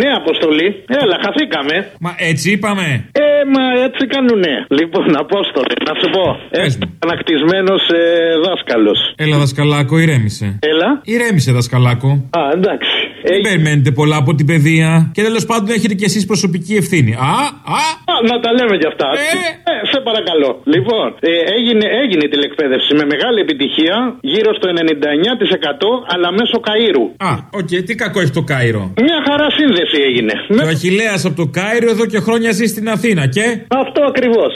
Ναι, αποστολή. Έλα, χαθήκαμε. Μα έτσι είπαμε. Ε, μα έτσι κάνουνε. Λοιπόν, Απόστολη, να σου πω. Πες μου. Ανακτισμένος ε, δάσκαλος. Έλα, δασκαλάκο, ηρέμησε. Έλα. Ηρέμησε, δασκαλάκο. Α, εντάξει. Δεν περιμένετε πολλά από την παιδεία. Και τέλος πάντων έχετε κι εσείς προσωπική ευθύνη. Α, α, Α, να τα λέμε κι αυτά. Ε. Ε, σε παρακαλώ. Λοιπόν, ε, έγινε, έγινε η τηλεκπαίδευση με μεγάλη επιτυχία, γύρω στο 99% αλλά μέσω Καΐρου. α, οκ, τι κακό έχει το Κάιρο. Μια χαρά σύνδεση έγινε. Και ο Αχιλλέας από το Κάιρο εδώ και χρόνια ζει στην Αθήνα και; Αυτό ακριβώς.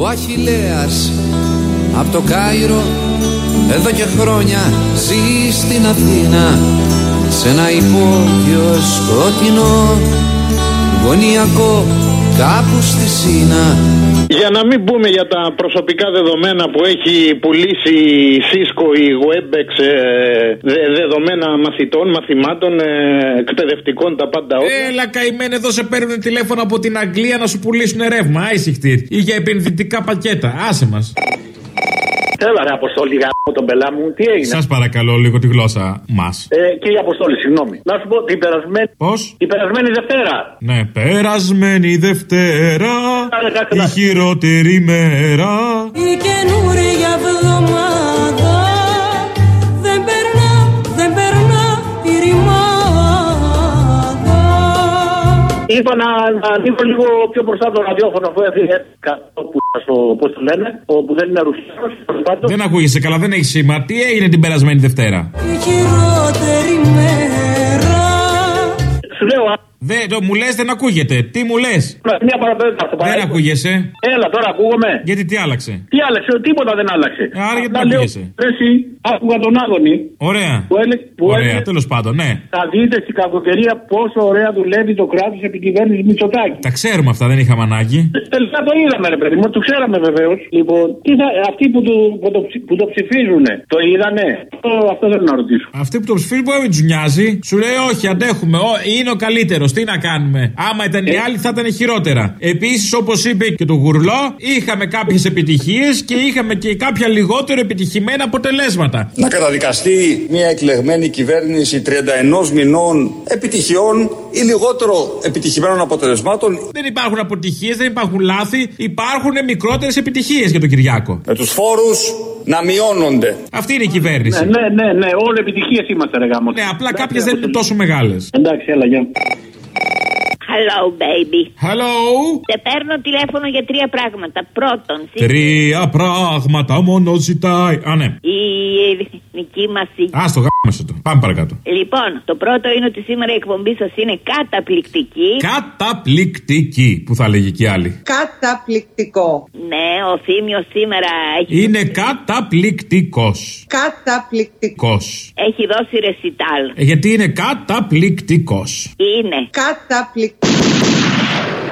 Ο Αχιλλέας από το Κάιρο εδώ και χρόνια ζει στην Αθήνα σε ένα υπόγειο σκοτεινό γωνιακό κάπου στη Σίνα Για να μην πούμε για τα προσωπικά δεδομένα που έχει πουλήσει η Cisco, η Webex, ε, δε- δεδομένα μαθητών, μαθημάτων, ε, εκπαιδευτικών, τα πάντα όλα. Έλα, καημένε, εδώ σε παίρνουν τηλέφωνο από την Αγγλία να σου πουλήσουν ρεύμα. Άισιχτήρ. Ή για επενδυτικά πακέτα. Άσε μας. Έλα ρε Αποστόλη γάμο τον πελά μου, τι έγινε; Σας παρακαλώ λίγο τη γλώσσα μας. Ε, κύριε Αποστόλη, συγγνώμη. Να σου πω την περασμένη. Πώς; Την περασμένη Δευτέρα. Ναι, περασμένη Δευτέρα. Κάνε κάτι Η να- χειρότερη μέρα. Η καινούρια Είπα να, να ανοίγω λίγο πιο μπροστά το ραδιόφωνο αφού έφυγε που στο, πώς το λένε, όπου δεν είναι ρουσιάνος, τέλος πάντων. Δεν ακούγεσαι καλά, δεν έχεις σήμα. Τι έγινε την περασμένη Δευτέρα; Η χειρότερη μέρα Σου λέω, α, Δεν, το, μου λες, δεν ακούγεται. Τι μου λες; μια παραπέρα αυτό Δεν ακούγεσαι; Έλα, τώρα ακούγομαι. Γιατί τι άλλαξε; Τι άλλαξε, τίποτα δεν άλλαξε. Ε, άρα γιατί Απλά δεν λέω, ακούγεσαι; ρε εσύ, άκουγα τον Άδωνη Ωραία. που έλεγε, που Ωραία, έλεγε τέλος πάντων, ναι. θα δείτε στην κακοκαιρία πόσο ωραία δουλεύει το κράτος επί κυβέρνηση Μητσοτάκη. Τα ξέρουμε αυτά, δεν είχαμε ανάγκη. Τελικά το είδαμε, ρε παιδί μου, το ξέραμε βεβαίως. Λοιπόν, τι θα, αυτοί που το, που το, ψη- που το ψηφίζουν, το είδανε; Αυτό, αυτό θέλω να ρωτήσω. Αυτοί που το ψηφίζουν μπορεί να μην τους νοιάζει. Σου λέει όχι, αντέχουμε. Ο, είναι ο καλύτερος. Τι να κάνουμε; Άμα ήταν οι άλλοι θα ήταν χειρότερα. Επίσης, όπως είπε και το γουρλό, είχαμε κάποιες επιτυχίες και είχαμε και κάποια λιγότερο επιτυχημένα αποτελέσματα. να καταδικαστεί μια εκλεγμένη κυβέρνηση 31 μηνών επιτυχιών ή λιγότερο επιτυχημένων αποτελεσμάτων Δεν υπάρχουν αποτυχίες, δεν υπάρχουν λάθη. Υπάρχουν μικρότερες επιτυχίες για τον Κυριάκο. με τους φόρους να μειώνονται. Αυτή είναι η κυβέρνηση. Ναι, ναι, ναι, ναι, όλοι επιτυχίες είμαστε, ρε γάμο. Ναι, απλά κάποιες δεν είναι τόσο μεγάλες. Εντάξει, έλα, γεια. Hello, baby. Hello! Σε παίρνω τηλέφωνο για τρία πράγματα. Πρώτον, σύ- Τρία πράγματα μόνο ζητάει. Α, ναι. η εθνική μας Α το γάμισε το. Πάμε παρακάτω. Λοιπόν, το πρώτο είναι ότι σήμερα η εκπομπή σας είναι καταπληκτική. Καταπληκτική, που θα λέγει και άλλη. Καταπληκτικό. Ναι, ο Θήμιος σήμερα έχει, Είναι καταπληκτικός. Καταπληκτικός. έχει δώσει ρεσιτάλ. Ε, γιατί είναι καταπληκτικός. Είναι. Καταπληκτικό.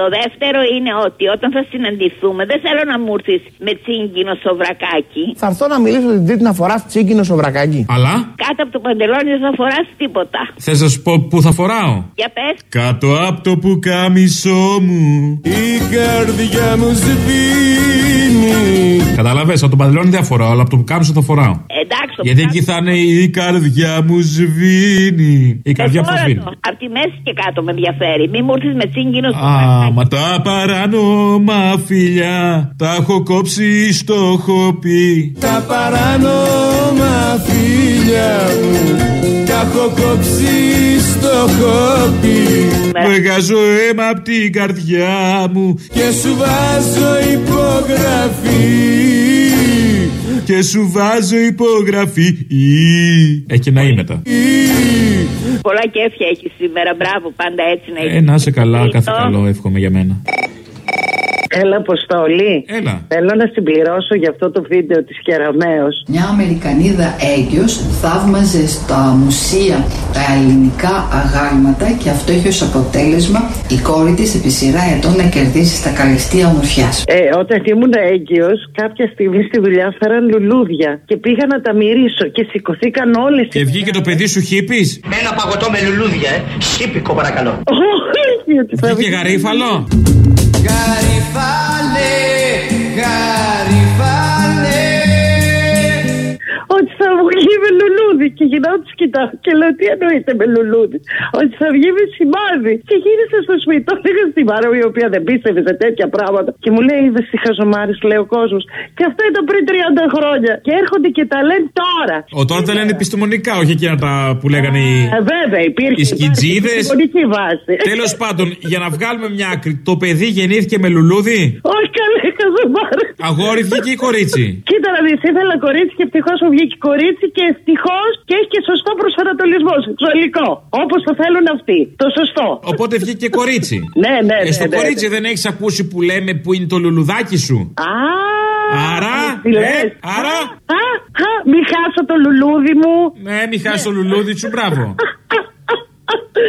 Το δεύτερο είναι ότι όταν θα συναντηθούμε, δεν θέλω να μου έρθεις με τσίγκινο σοβρακάκι. Θα έρθω να μιλήσω την τρίτη να φοράς τσίγκινο σοβρακάκι. Αλλά; Κάτω από το παντελόνι δεν θα φοράς τίποτα. θες να σου πω πού θα φοράω; Για πες. Κάτω από το πουκάμισό μου. Η καρδιά μου σβήνει Κατάλαβε, από το παντελόνι δεν θα φοράω, αλλά από το πουκάμισο θα φοράω. Εντάξει, το Γιατί πουκάμισο- εκεί θα είναι η καρδιά μου σβήνει. Η καρδιά που θα σβήνει. Από τη μέση και κάτω με ενδιαφέρει. Μην μου έρθεις με τσίγκινο Α, σοβρακάκι. Μα τα παράνομα φιλιά τα έχω κόψει στο χοπί. Τα παράνομα φίλια μου Τα έχω κόψει στο χόπι Βγάζω αίμα απ' την καρδιά μου Και σου βάζω υπογραφή και σου βάζω υπογραφή. Έχει να μετά. Πολλά κέφια έχεις σήμερα. Μπράβο, πάντα έτσι να Ε, να είσαι καλά, κάθε καλό, εύχομαι για μένα. Έλα, Αποστολή. Έλα. Θέλω να συμπληρώσω για αυτό το βίντεο της Κεραμέως. Μια Αμερικανίδα έγκυος θαύμαζε στα μουσεία τα ελληνικά αγάλματα και αυτό είχε ως αποτέλεσμα η κόρη της επί σειρά ετών να κερδίσει στα καλυστία ομορφιάς. Ε, όταν ήμουν έγκυος, κάποια στιγμή στη δουλειά φέραν λουλούδια και πήγα να τα μυρίσω και σηκωθήκαν όλες Και βγήκε το παιδί σου χύπη. Με ένα παγωτό με λουλούδια, ε. Σύπικο παρακαλώ. Όχι, ότι θα Βγήκε γαρίφαλο; Γαριφάλε, λουλούδι. Και γυρνάω τους κοιτάω και λέω τι εννοείται με λουλούδι; Ότι θα βγει με σημάδι. Και γύρισα στο σπίτι. Το έλεγα στη Μάρα η οποία δεν πίστευε σε τέτοια πράγματα. Και μου λέει είδες τι χαζομάρε, λέει ο κόσμος. Και αυτό ήταν πριν 30 χρόνια. Και έρχονται και τα λένε τώρα. Ο τώρα τα λένε επιστημονικά, όχι εκείνα τα που λέγανε οι. Ε, βέβαια, υπήρχε. Οι σκιτζίδες. Επιστημονική βάση. Τέλος πάντων, για να βγάλουμε μια άκρη, το παιδί γεννήθηκε με λουλούδι; Όχι καλέ χαζομάρε. Αγόρι βγήκε ή κορίτσι; Κοίτα να δεις, ήθελα κορίτσι και ευτυχώς μου βγήκε κορίτσι και ευτυχώς και έχει και σωστό προσανατολισμό σεξουαλικό. Όπως το θέλουν αυτοί. Το σωστό. Οπότε βγήκε και κορίτσι. Ναι, ναι, Ε, στο ναι, ναι, κορίτσι δεν έχεις ακούσει που λέμε που είναι το λουλουδάκι σου; Α, Άρα, τι λες. ε, άρα. Α, α, μη χάσω το λουλούδι μου. Ναι, μη χάσει το λουλούδι σου, μπράβο.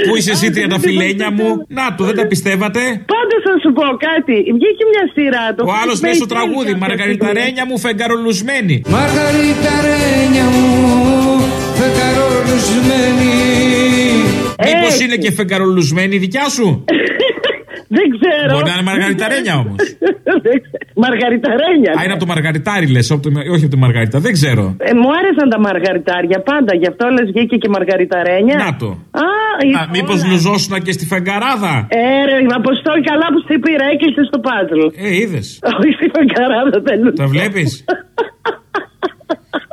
Πού είσαι εσύ τριανταφυλένια μου; Να το, δεν τα πιστεύατε; Πάντως θα σου πω κάτι. Βγήκε μια σειρά. Το Ο άλλος Face λέει στο Face τραγούδι, κάποια Μαργαριταρένια μου φεγγαρολουσμένη. Μαργαριταρένια μου φεγγαρολουσμένη Μήπως Έτσι. είναι και φεγγαρολουσμένη η δικιά σου; Δεν ξέρω. Μπορεί να είναι μαργαριταρένια όμως. Δεν ξέρω. Μαργαριταρένια. Α, είναι από το μαργαριτάρι λες, όχι από τη μαργαριτα. Δεν ξέρω. Ε, μου άρεσαν τα μαργαριτάρια πάντα, γι' αυτό λες βγήκε και μαργαριταρένια. Να το. Α, Α, μήπως λουζόσουν και στη φεγγαράδα; Ε, ρε, Αποστόλη, καλά που σε πήρα, έκλεισε το πάζλ. Ε, είδες. Όχι στη φεγγαράδα, δεν Τα βλέπεις;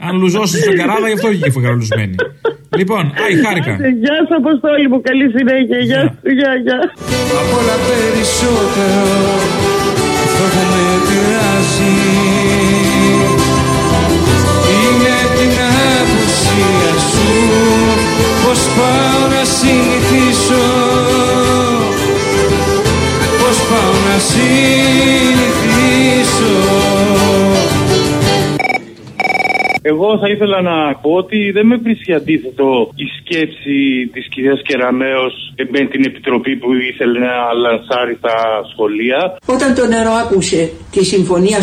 Αν λουζώσεις στη φεγγαράδα, γι' αυτό βγήκε φεγγαρολουσμένη. Λοιπόν, άι, χάρηκα. Γεια σου, Αποστόλη μου, καλή συνέχεια. Γεια σου, γεια, γεια. Απ' όλα περισσότερο Αυτό που με πειράζει Εγώ θα ήθελα να πω ότι δεν με βρίσκει αντίθετο η σκέψη της κυρίας Κεραμέως με την επιτροπή που ήθελε να λανσάρει στα σχολεία. Όταν το νερό άκουσε τη συμφωνία 40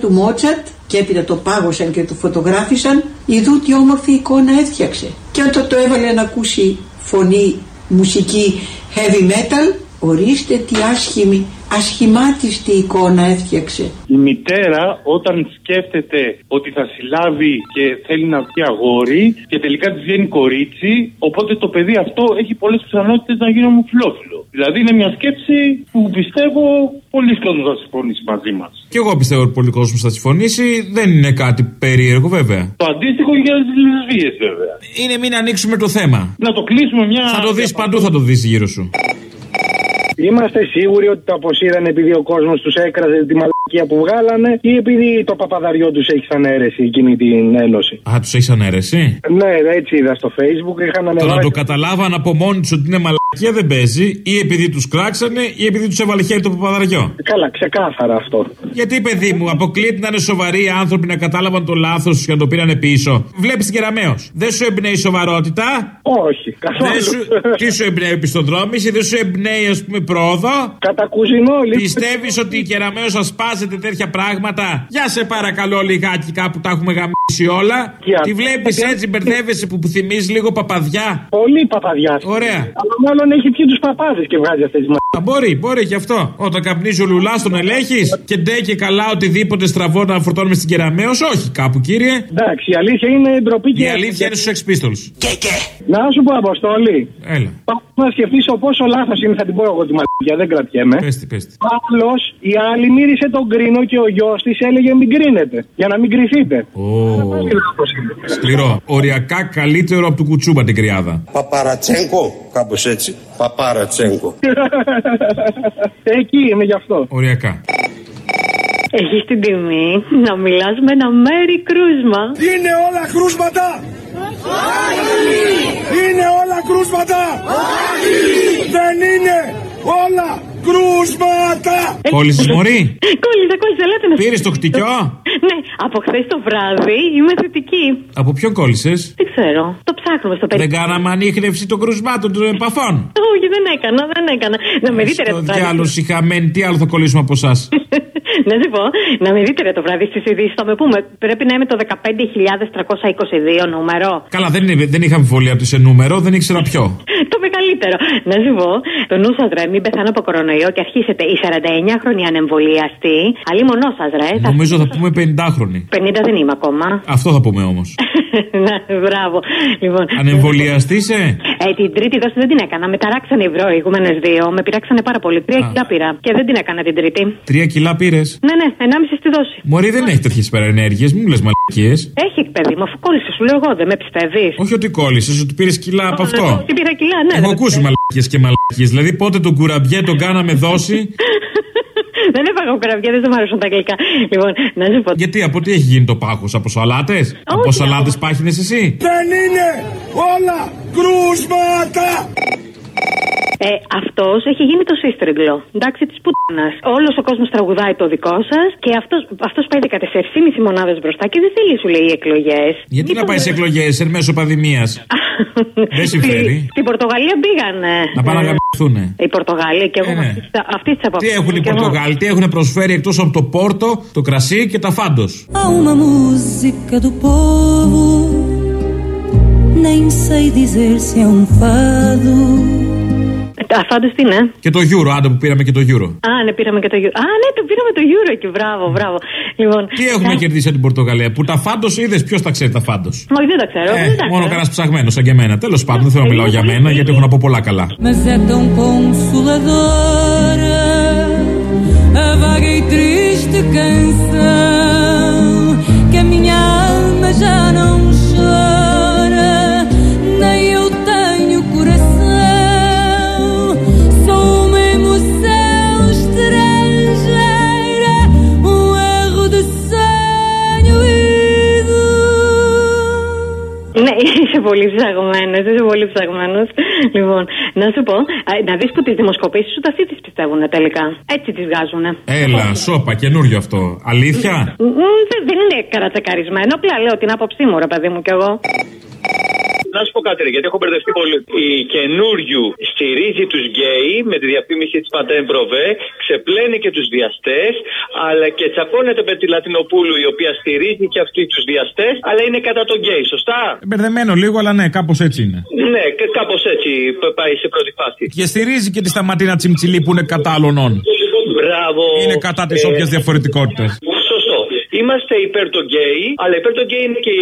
του Μότσαρτ και έπειτα το πάγωσαν και το φωτογράφησαν, ειδού τι όμορφη εικόνα έφτιαξε. Και όταν το έβαλε να ακούσει φωνή, μουσική heavy metal, ορίστε τι άσχημη, ασχημάτιστη εικόνα έφτιαξε. Η μητέρα όταν σκέφτεται ότι θα συλλάβει και θέλει να βγει αγόρι και τελικά της βγαίνει κορίτσι, οπότε το παιδί αυτό έχει πολλές πιθανότητες να γίνει ομοφυλόφιλο. Δηλαδή είναι μια σκέψη που πιστεύω πολλοί κόσμος θα συμφωνήσει μαζί μας. Και εγώ πιστεύω ότι πολλοί κόσμο θα συμφωνήσει. Δεν είναι κάτι περίεργο, βέβαια. Το αντίστοιχο για τις λεσβείες βέβαια. Είναι μην ανοίξουμε το θέμα. Να το κλείσουμε μια... Θα το δεις παντού, θα το δεις γύρω σου. Είμαστε σίγουροι ότι το αποσύρανε επειδή ο κόσμος τους έκραζε τη μαλακία που βγάλανε ή επειδή το παπαδαριό τους έχει σαν αίρεση εκείνη την ένωση. Α, τους έχει ανέρεση. Ναι, έτσι είδα στο facebook. Είχαν Το να ανεβάσει. το καταλάβαν από μόνοι τους ότι είναι μαλακία δεν παίζει, ή επειδή τους κράξανε, ή επειδή τους έβαλε χέρι το παπαδαριό. Καλά, ξεκάθαρα αυτό. Γιατί, παιδί μου, αποκλείεται να είναι σοβαροί άνθρωποι να κατάλαβαν το λάθος του και να το πήρανε πίσω. Βλέπεις την κεραμαίο. Δεν σου εμπνέει σοβαρότητα. Όχι, καθόλου. Δεν σου... Τι σου εμπνέει επιστοδρόμηση, δεν σου εμπνέει, ας πούμε, πρόοδο. Κατά κουζινό, λίγο. Πιστεύεις ότι η κεραμαίο σα σπάζεται τέτοια πράγματα; Για σε παρακαλώ λιγάκι κάπου τα έχουμε γαμίσει όλα. Και Τη αυτό. βλέπει έτσι, μπερδεύεσαι που, που θυμίζεις λίγο παπαδιά. Πολύ παπαδιά. Ωραία. Αλλά μάλλον έχει πιει τους παπάδες και βγάζει αυτές τις Α, μπορεί, μπορεί και αυτό. Όταν καπνίζει ο λουλάς, τον ελέγχεις και ντε και καλά οτιδήποτε στραβό να φορτώνουμε στην κεραμαίο. Όχι κάπου, κύριε. Εντάξει, η αλήθεια είναι ντροπή και. Η αλήθεια είναι στους Sex Pistols. Να σου πω, Αποστόλη. Έλα. Πάω να σκεφτεί πόσο λάθος είναι, θα την πω εγώ τη μαλακία, δεν κρατιέμαι. Πέστη, πέστη. Άλλος η άλλη μύρισε τον κρίνο και ο γιος της έλεγε μην κρίνετε. Για να μην κρυθείτε. Ω, Σκληρό. Οριακά καλύτερο από του κουτσούμπα την κρυάδα. Παπαρατσέγκο, κάπως έτσι. Παπαρατσέγκο. Εκεί είμαι γι' αυτό. Οριακά. Έχεις την τιμή να μιλάς με ένα μέρη κρούσμα. Είναι όλα κρούσματα! Είναι όλα κρούσματα! Δεν είναι όλα κρούσματα! Κόλλησες μωρή; Κόλλησα, κόλλησα, λέτε να Πήρες το χτυκιό; Ναι, από χθες το βράδυ είμαι θετική. Από ποιον κόλλησες; Δεν ξέρω. Το ψάχνουμε στο Δεν περίπτωση. κάναμε ανείχνευση των κρουσμάτων των επαφών. Όχι, δεν έκανα, δεν έκανα. Να με δείτε ρε Το το βράδυ. διάλογο χαμένη, τι άλλο θα κολλήσουμε από εσάς; Να σου πω, να με δείτε ρε το βράδυ στις ειδήσεις. Θα με πούμε, πρέπει να είμαι το 15.322 νούμερο. Καλά, δεν, είναι, δεν είχα αμφιβολία ότι σε νούμερο, δεν ήξερα ποιο. Το καλύτερο. Να σου πω, το νου σας ρε, μην πεθάνω από κορονοϊό και αρχίσετε οι 49χρονοι ανεμβολιαστοί. Αλλή μονό σας ρε. θα- Νομίζω θα πούμε 50χρονοι. 50 δεν είμαι ακόμα. Αυτό θα πούμε όμως. ναι, μπράβο. Λοιπόν, Ανεμβολιαστή είσαι; ε, την τρίτη δόση δεν την έκανα. Με ταράξανε οι προηγούμενε δύο. Με πειράξανε πάρα πολύ. Τρία Α. κιλά πήρα. Και δεν την έκανα την τρίτη. Τρία κιλά πήρες; Ναι, ναι, ενάμιση στη δόση. Μωρή δεν έχει τέτοιε υπερενέργειε, μην μου λες μαλακίες. Έχει παιδί μου, αφού κόλλησες, σου λέω εγώ, δεν με πιστεύεις. Όχι ότι κόλλησες, ότι πήρες κιλά από αυτό. Τι πήρα κιλά, ναι. Έχω δεν με ακούσει μαλακίες και μαλακίες. Δηλαδή πότε τον κουραμπιέ τον κάναμε δόση; Δεν έφαγα καραβιά, δεν μου αρέσουν τα αγγλικά. Λοιπόν, να σου πω. Γιατί από τι έχει γίνει το πάχος, από σαλάτες; Από σαλάτες πάχινες εσύ; Δεν είναι όλα κρούσματα. Ε, αυτός έχει γίνει το σύστριγγλο. Εντάξει, της πουτάνας. Όλος ο κόσμος τραγουδάει το δικό σας και αυτός αυτός πάει 14,5 μονάδες μπροστά και δεν θέλει, σου λέει, οι εκλογές. Γιατί να πάει σε εκλογές εν μέσω πανδημίας; Δεν συμφέρει. Στην Πορτογαλία πήγανε. Να πάνε να Ε, γαμπηθούνε. Οι Πορτογάλοι και εγώ Ε, ναι. αυτής τη απόψη. Τι έχουν οι Πορτογάλοι, τι έχουν προσφέρει εκτός από το πόρτο, το κρασί και τα φάντος; Há uma música do povo, nem sei dizer se é um fado. Αφάντω τι είναι. Και το Euro, άντε που πήραμε και το Euro. Α, ναι, πήραμε και το Euro. Α, ναι, το πήραμε το Euro εκεί. Μπράβο, μπράβο. Λοιπόν, Τι έχουμε κερδίσει από την Πορτογαλία, που τα φάντος είδες, ποιος τα ξέρει τα φάντος; Όχι, δεν τα ξέρω. Ε, δεν τα μόνο ξέρω. κανένας ψαγμένος σαν και εμένα. Τέλος πάντων, δεν θέλω να μιλάω για μένα, γιατί έχω να πω πολλά καλά. Mas é tão consoladora a vaga e triste canção que a minha alma já não chora, πολύ ψαγμένος. Είσαι πολύ ψαγμένος. Λοιπόν, να σου πω, α, να δεις που τις δημοσκοπήσεις ούτε αυτοί τι πιστεύουν τελικά. Έτσι τις βγάζουν. Έλα, σόπα, καινούριο αυτό. Αλήθεια; δεν, δεν είναι καρατσεκαρισμένο. Απλά λέω την άποψή μου, ρε παιδί μου κι εγώ. Να σου πω κάτι, ρε, γιατί έχω μπερδευτεί πολύ. Η Καινούργιου στηρίζει τους γκέι με τη διαφήμιση της Pantene Pro-V, ξεπλένει και τους βιαστές, αλλά και τσακώνεται με τη Λατινοπούλου η οποία στηρίζει και αυτή τους βιαστές, αλλά είναι κατά των γκέι, σωστά; Μπερδεμένο λίγο, αλλά ναι, κάπως έτσι είναι. Ναι, κάπως έτσι π- πάει σε πρώτη φάση. Και στηρίζει και τη Σταματίνα Τσιμτσιλή που είναι κατά άλλων. Μπράβο. Είναι κατά της Ε, όποιας διαφορετικότητας. Σωστό. Είμαστε υπέρ των γκέι, αλλά υπέρ των γκέι είναι και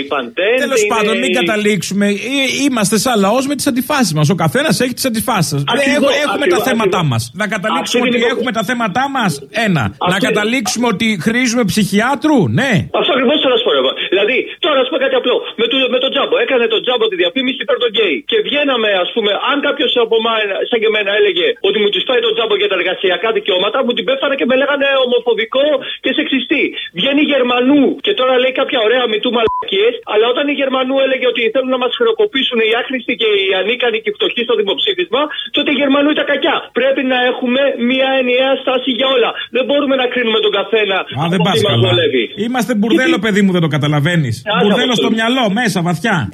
η Pantene. Τέλος είναι πάντων, μην η- καταλήξουμε. Ε, Είμαστε σαν λαός με τις αντιφάσεις μας. Ο καθένας έχει τις αντιφάσεις σας. Ακριβώς, Έχουμε ακριβώς, τα θέματά μας. ακριβώς. Να καταλήξουμε Αυτή ότι είναι η έχουμε τα θέματά μας. Ένα. Να Αυτή- καταλήξουμε ότι χρήζουμε ψυχιάτρου. Ναι. Αυτό ακριβώς θέλω να σου πω. εγώ. Δηλαδή, τώρα να σου πω κάτι απλό. Με, το, με τον Τζάμπο. Έκανε τον Τζάμπο τη διαφήμιση υπέρ των γκέι. Και βγαίναμε, ας πούμε, αν κάποιος από εμά, σαν και εμένα, έλεγε ότι μου τη φάει τον Τζάμπο για τα εργασιακά δικαιώματα, μου την πέφτανε και με λέγανε ομοφοβικό και σεξιστή. Βγαίνει η Γερμανού και τώρα λέει κάποια ωραία μητού μαλακίες, αλλά όταν η Γερμανού έλεγε ότι θέλουν να μας χρεοκοπήσουν οι άχρηστοι και οι ανίκανοι και οι φτωχοί στο δημοψήφισμα, τότε η Γερμανού ήταν κακιά. Πρέπει να έχουμε μια ενιαία στάση για όλα. Δεν μπορούμε να κρίνουμε τον καθένα. Α, δεν από πας τι μας καλά. βολεύει. Είμαστε μπουρδέλο, παιδί μου, δεν το καταλαβαίνεις μπουρδέλο στο μυαλό, μέσα, βαθιά.